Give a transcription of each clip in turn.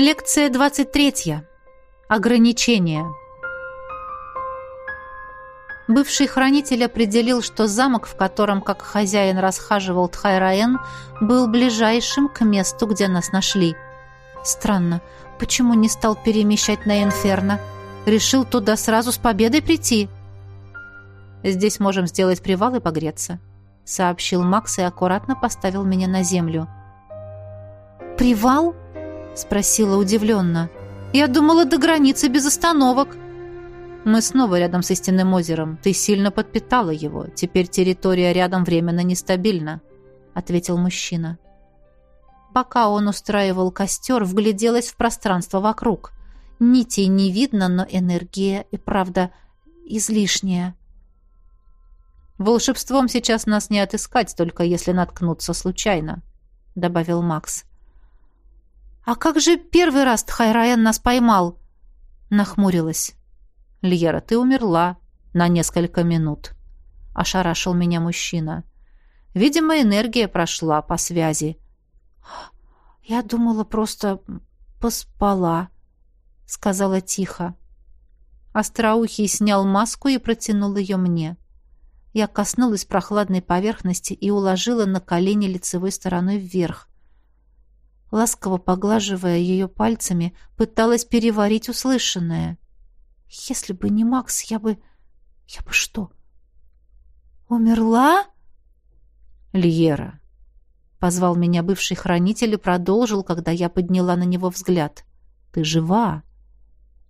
Лекция 23. Ограничения. Бывший хранитель определил, что замок, в котором как хозяин расхаживал Тхайраен, был ближайшим к месту, где нас нашли. Странно, почему не стал перемещать на Инферно? Решил туда сразу с победой прийти. «Здесь можем сделать привал и погреться», — сообщил Макс и аккуратно поставил меня на землю. «Привал?» — спросила удивленно. «Я думала, до границы без остановок». «Мы снова рядом с истинным озером. Ты сильно подпитала его. Теперь территория рядом временно нестабильна», — ответил мужчина. Пока он устраивал костер, вгляделась в пространство вокруг. Нитей не видно, но энергия и правда излишняя. «Волшебством сейчас нас не отыскать, только если наткнуться случайно», — добавил Макс. «А как же первый раз Тхайраен нас поймал?» Нахмурилась. «Льера, ты умерла на несколько минут», — ошарашил меня мужчина. «Видимо, энергия прошла по связи». «Я думала, просто поспала», — сказала тихо. Остроухий снял маску и протянул ее мне. Я коснулась прохладной поверхности и уложила на колени лицевой стороной вверх ласково поглаживая ее пальцами, пыталась переварить услышанное. «Если бы не Макс, я бы... я бы что? Умерла?» «Льера», — позвал меня бывший хранитель и продолжил, когда я подняла на него взгляд. «Ты жива?»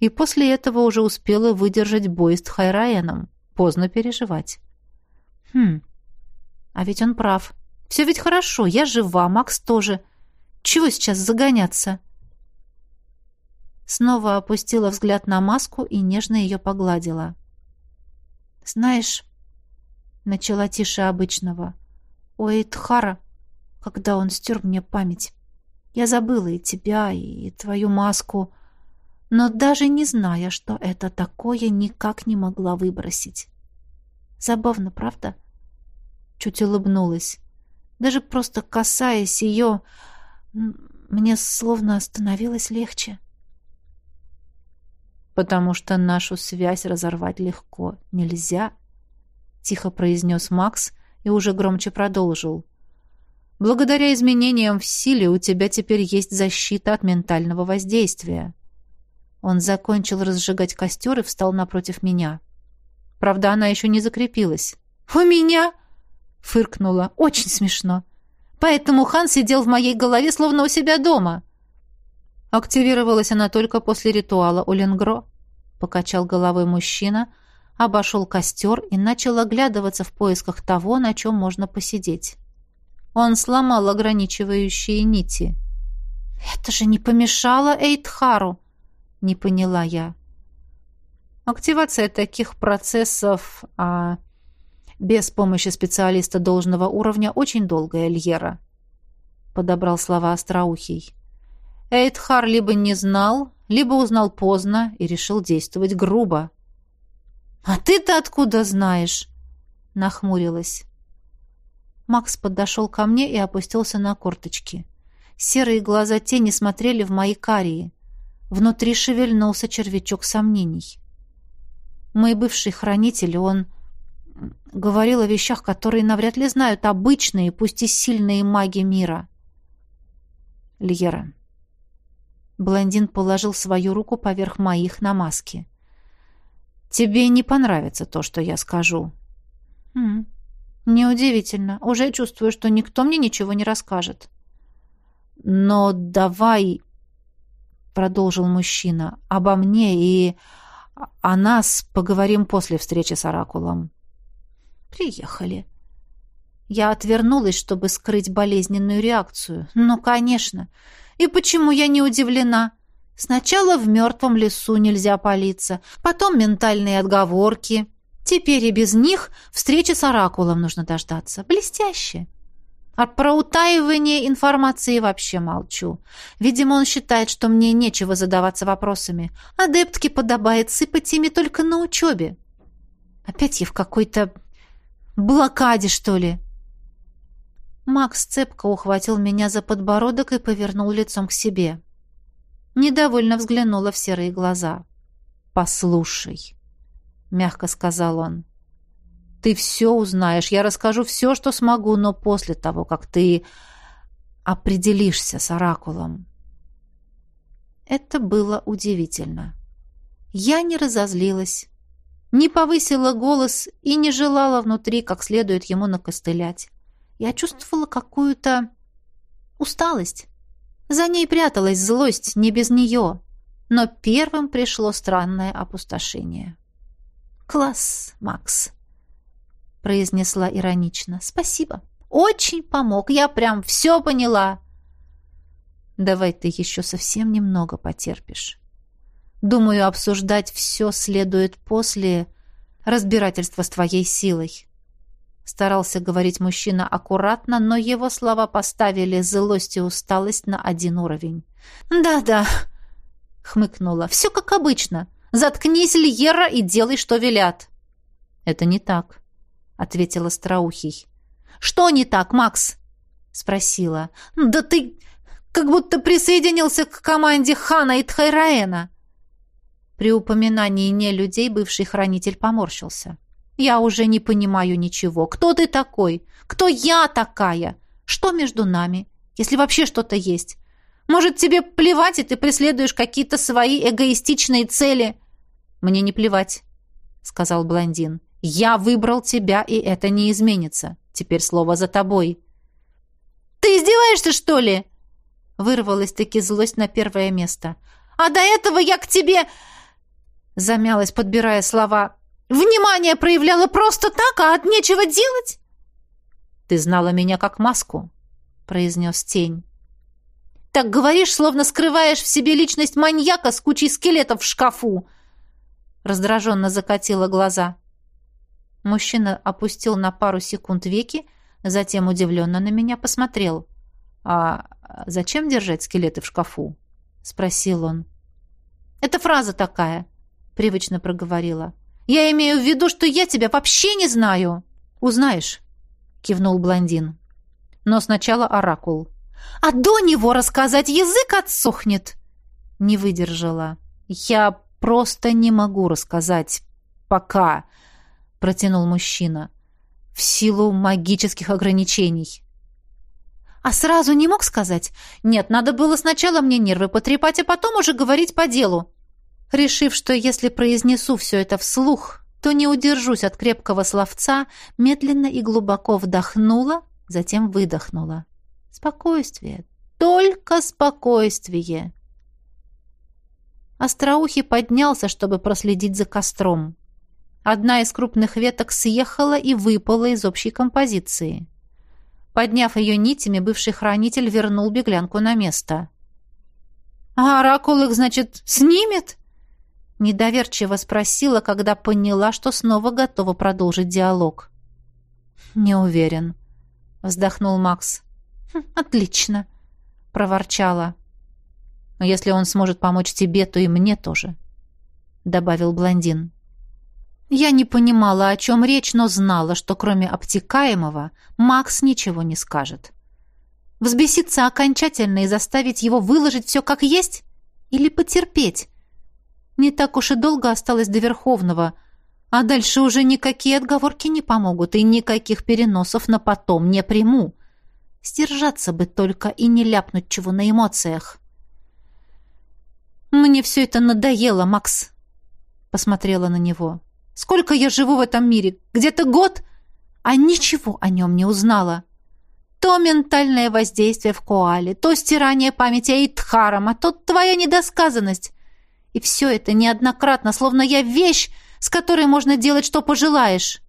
И после этого уже успела выдержать бой с Тхайраеном. Поздно переживать. «Хм, а ведь он прав. Все ведь хорошо, я жива, Макс тоже...» Чего сейчас загоняться?» Снова опустила взгляд на маску и нежно ее погладила. «Знаешь...» — начала тише обычного. «У Эйтхара, когда он стер мне память, я забыла и тебя, и твою маску, но даже не зная, что это такое, никак не могла выбросить. Забавно, правда?» Чуть улыбнулась. Даже просто касаясь ее, мне словно становилось легче. «Потому что нашу связь разорвать легко нельзя», — тихо произнес Макс и уже громче продолжил. «Благодаря изменениям в силе у тебя теперь есть защита от ментального воздействия». Он закончил разжигать костер и встал напротив меня. Правда, она еще не закрепилась. «У меня?» — фыркнула. «Очень смешно. Поэтому хан сидел в моей голове, словно у себя дома. Активировалась она только после ритуала Оленгро. Покачал головой мужчина, обошел костер и начал оглядываться в поисках того, на чем можно посидеть. Он сломал ограничивающие нити. «Это же не помешало Эйтхару!» — не поняла я. Активация таких процессов а, без помощи специалиста должного уровня очень долгая Эльера. Подобрал слова Остроухий. Эйдхар либо не знал, либо узнал поздно и решил действовать грубо. «А ты-то откуда знаешь?» Нахмурилась. Макс подошел ко мне и опустился на корточки. Серые глаза тени смотрели в мои карии. Внутри шевельнулся червячок сомнений. Мой бывший хранитель, он говорил о вещах, которые навряд ли знают обычные, пусть и сильные маги мира. Льера. Блондин положил свою руку поверх моих на маске. «Тебе не понравится то, что я скажу». «Хм, неудивительно. Уже чувствую, что никто мне ничего не расскажет». «Но давай...» — продолжил мужчина. «Обо мне и о нас поговорим после встречи с Оракулом». Приехали. Я отвернулась, чтобы скрыть болезненную реакцию. Ну, конечно. И почему я не удивлена? Сначала в мертвом лесу нельзя палиться, потом ментальные отговорки. Теперь и без них встречи с оракулом нужно дождаться. Блестяще. А про утаивание информации вообще молчу. Видимо, он считает, что мне нечего задаваться вопросами. Адептке подобает сыпать ими только на учебе. Опять я в какой-то блокаде, что ли?» Макс цепко ухватил меня за подбородок и повернул лицом к себе. Недовольно взглянула в серые глаза. «Послушай», — мягко сказал он, — «ты все узнаешь, я расскажу все, что смогу, но после того, как ты определишься с оракулом». Это было удивительно. Я не разозлилась, не повысила голос и не желала внутри как следует ему накостылять. Я чувствовала какую-то усталость. За ней пряталась злость, не без нее. Но первым пришло странное опустошение. «Класс, Макс», — произнесла иронично. «Спасибо. Очень помог. Я прям все поняла». «Давай ты еще совсем немного потерпишь. Думаю, обсуждать все следует после разбирательства с твоей силой. Старался говорить мужчина аккуратно, но его слова поставили злость и усталость на один уровень. «Да-да», — хмыкнула, — «все как обычно. Заткнись, Льера, и делай, что велят». «Это не так», — ответила Страухий. «Что не так, Макс?» — спросила. «Да ты как будто присоединился к команде Хана и Тхайраэна». При упоминании не людей бывший хранитель поморщился. «Я уже не понимаю ничего. Кто ты такой? Кто я такая? Что между нами? Если вообще что-то есть? Может, тебе плевать, и ты преследуешь какие-то свои эгоистичные цели?» «Мне не плевать», — сказал блондин. «Я выбрал тебя, и это не изменится. Теперь слово за тобой». «Ты издеваешься, что ли?» Вырвалась-таки злость на первое место. «А до этого я к тебе...» Замялась, подбирая слова. «Внимание проявляла просто так, а от нечего делать?» «Ты знала меня как маску», — произнес тень. «Так говоришь, словно скрываешь в себе личность маньяка с кучей скелетов в шкафу!» Раздраженно закатила глаза. Мужчина опустил на пару секунд веки, затем удивленно на меня посмотрел. «А зачем держать скелеты в шкафу?» — спросил он. «Это фраза такая», привычно проговорила. «Я имею в виду, что я тебя вообще не знаю!» «Узнаешь», — кивнул блондин. «Но сначала оракул». «А до него рассказать язык отсохнет!» Не выдержала. «Я просто не могу рассказать. Пока», — протянул мужчина. «В силу магических ограничений». «А сразу не мог сказать? Нет, надо было сначала мне нервы потрепать, а потом уже говорить по делу. Решив, что если произнесу все это вслух, то не удержусь от крепкого словца, медленно и глубоко вдохнула, затем выдохнула. Спокойствие, только спокойствие. Остроухий поднялся, чтобы проследить за костром. Одна из крупных веток съехала и выпала из общей композиции. Подняв ее нитями, бывший хранитель вернул беглянку на место. «А оракул их, значит, снимет?» Недоверчиво спросила, когда поняла, что снова готова продолжить диалог. «Не уверен», — вздохнул Макс. «Хм, «Отлично», — проворчала. «Но если он сможет помочь тебе, то и мне тоже», — добавил блондин. Я не понимала, о чем речь, но знала, что кроме обтекаемого Макс ничего не скажет. Взбеситься окончательно и заставить его выложить все как есть? Или потерпеть? Не так уж и долго осталось до Верховного, а дальше уже никакие отговорки не помогут, и никаких переносов на потом не приму. Сдержаться бы только и не ляпнуть чего на эмоциях. «Мне все это надоело, Макс», — посмотрела на него. «Сколько я живу в этом мире? Где-то год?» А ничего о нем не узнала. То ментальное воздействие в Коале, то стирание памяти Эйтхаром, а то твоя недосказанность. И все это неоднократно, словно я вещь, с которой можно делать, что пожелаешь.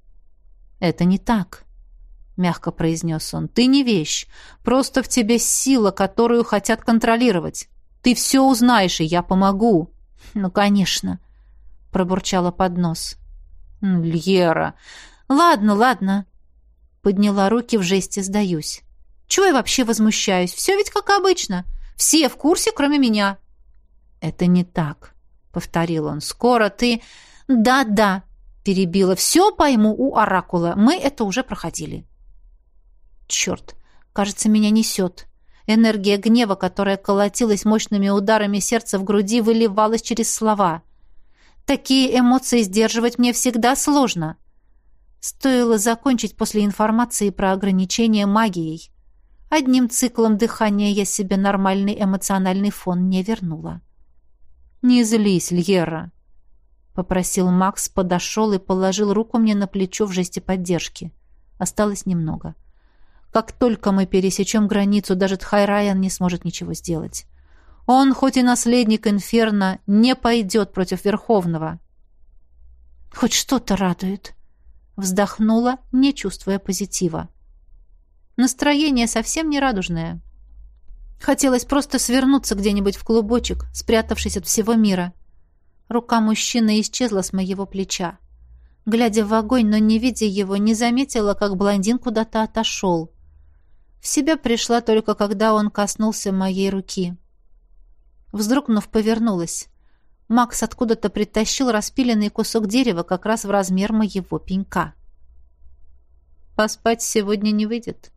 Это не так, мягко произнес он. Ты не вещь. Просто в тебе сила, которую хотят контролировать. Ты все узнаешь, и я помогу. Ну, конечно, пробурчала под нос. Льера. Ладно, ладно. Подняла руки в жесте сдаюсь. Чего я вообще возмущаюсь? Все ведь как обычно. Все в курсе, кроме меня. Это не так повторил он. Скоро ты Да-да, перебила. Все пойму у оракула. Мы это уже проходили. Черт, кажется, меня несет. Энергия гнева, которая колотилась мощными ударами сердца в груди, выливалась через слова. Такие эмоции сдерживать мне всегда сложно. Стоило закончить после информации про ограничение магией. Одним циклом дыхания я себе нормальный эмоциональный фон не вернула. «Не злись, Льера», — попросил Макс, подошел и положил руку мне на плечо в жесте поддержки. Осталось немного. Как только мы пересечем границу, даже Тхайраян не сможет ничего сделать. Он, хоть и наследник Инферно, не пойдет против Верховного. «Хоть что-то радует», — вздохнула, не чувствуя позитива. Настроение совсем не радужное. Хотелось просто свернуться где-нибудь в клубочек, спрятавшись от всего мира. Рука мужчины исчезла с моего плеча. Глядя в огонь, но не видя его, не заметила, как блондин куда-то отошел. В себя пришла только, когда он коснулся моей руки. Вздрогнув, повернулась. Макс откуда-то притащил распиленный кусок дерева как раз в размер моего пенька. «Поспать сегодня не выйдет», —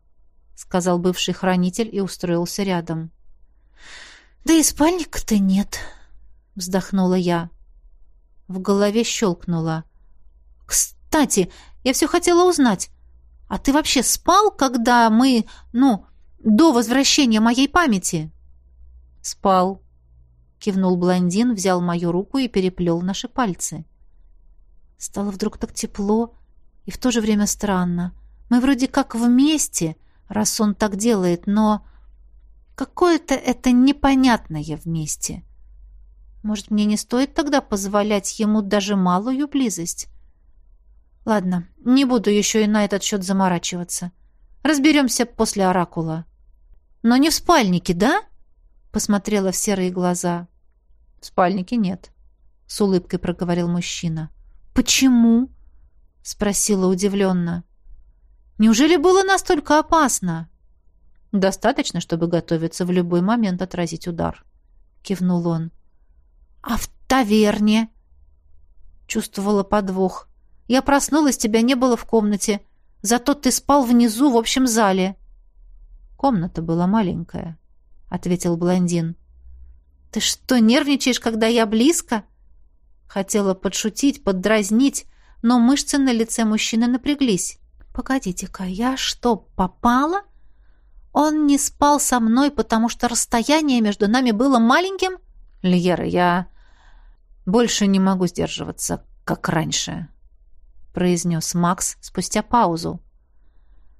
сказал бывший хранитель и устроился рядом. «Да и спальника-то нет», — вздохнула я. В голове щелкнуло. «Кстати, я все хотела узнать. А ты вообще спал, когда мы, ну, до возвращения моей памяти?» «Спал», — кивнул блондин, взял мою руку и переплел наши пальцы. Стало вдруг так тепло и в то же время странно. Мы вроде как вместе, раз он так делает, но какое-то это непонятное вместе. Может, мне не стоит тогда позволять ему даже малую близость? Ладно, не буду еще и на этот счет заморачиваться. Разберемся после оракула. Но не в спальнике, да? Посмотрела в серые глаза. В спальнике нет, с улыбкой проговорил мужчина. Почему? Спросила удивленно. Неужели было настолько опасно? Достаточно, чтобы готовиться в любой момент отразить удар, кивнул он. А в таверне? Чувствовала подвох. Я проснулась, тебя не было в комнате. Зато ты спал внизу в общем зале. Комната была маленькая, ответил блондин. Ты что, нервничаешь, когда я близко? Хотела подшутить, поддразнить, но мышцы на лице мужчины напряглись. «Погодите-ка, я что, попала? Он не спал со мной, потому что расстояние между нами было маленьким?» «Льера, я больше не могу сдерживаться, как раньше», — произнес Макс спустя паузу.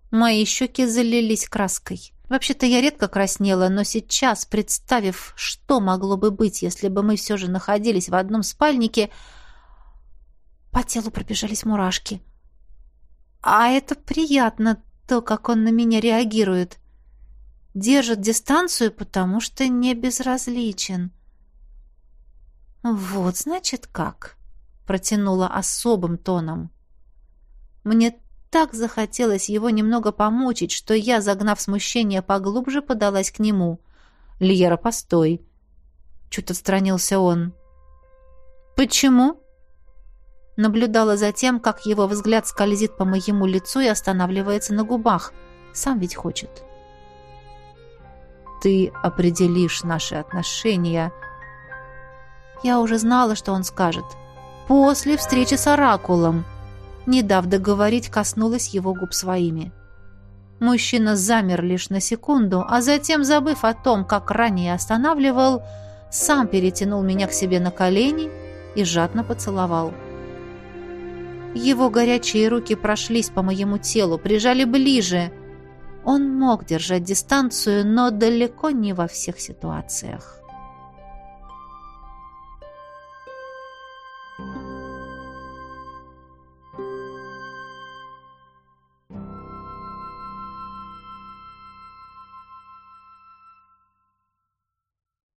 Мои щеки залились краской. Вообще-то я редко краснела, но сейчас, представив, что могло бы быть, если бы мы все же находились в одном спальнике, по телу пробежались мурашки. А это приятно, то, как он на меня реагирует. Держит дистанцию, потому что не безразличен. Вот, значит, как, протянула особым тоном. Мне так захотелось его немного помучить, что я, загнав смущение поглубже, подалась к нему. «Льера, постой!» Чуть отстранился он. «Почему?» Наблюдала за тем, как его взгляд скользит по моему лицу и останавливается на губах. Сам ведь хочет. «Ты определишь наши отношения». Я уже знала, что он скажет. «После встречи с Оракулом». Не дав договорить, коснулась его губ своими. Мужчина замер лишь на секунду, а затем, забыв о том, как ранее останавливал, сам перетянул меня к себе на колени и жадно поцеловал. Его горячие руки прошлись по моему телу, прижали ближе. Он мог держать дистанцию, но далеко не во всех ситуациях.